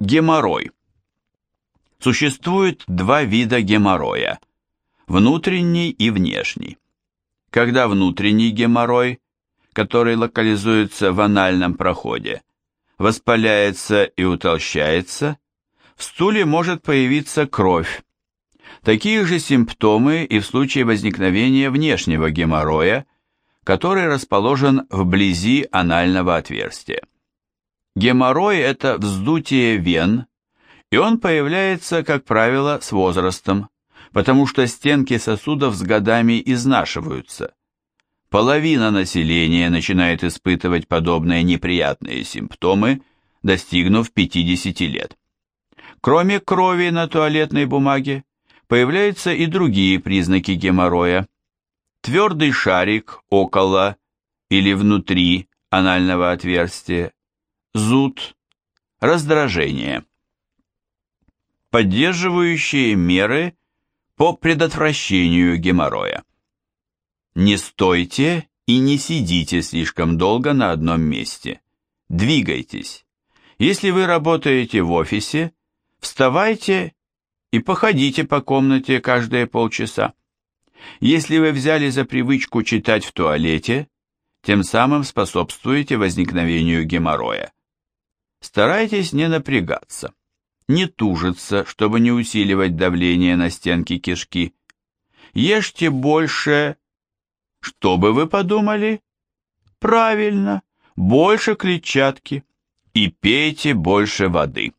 Геморрой. Существует два вида геморроя – внутренний и внешний. Когда внутренний геморрой, который локализуется в анальном проходе, воспаляется и утолщается, в стуле может появиться кровь. Такие же симптомы и в случае возникновения внешнего геморроя, который расположен вблизи анального отверстия. Геморрой – это вздутие вен, и он появляется, как правило, с возрастом, потому что стенки сосудов с годами изнашиваются. Половина населения начинает испытывать подобные неприятные симптомы, достигнув 50 лет. Кроме крови на туалетной бумаге, появляются и другие признаки геморроя. Твердый шарик около или внутри анального отверстия, зуд, раздражение. Поддерживающие меры по предотвращению геморроя. Не стойте и не сидите слишком долго на одном месте. Двигайтесь. Если вы работаете в офисе, вставайте и походите по комнате каждые полчаса. Если вы взяли за привычку читать в туалете, тем самым способствуете возникновению геморроя. Старайтесь не напрягаться, не тужиться, чтобы не усиливать давление на стенки кишки. Ешьте больше. Что бы вы подумали? Правильно, больше клетчатки. И пейте больше воды.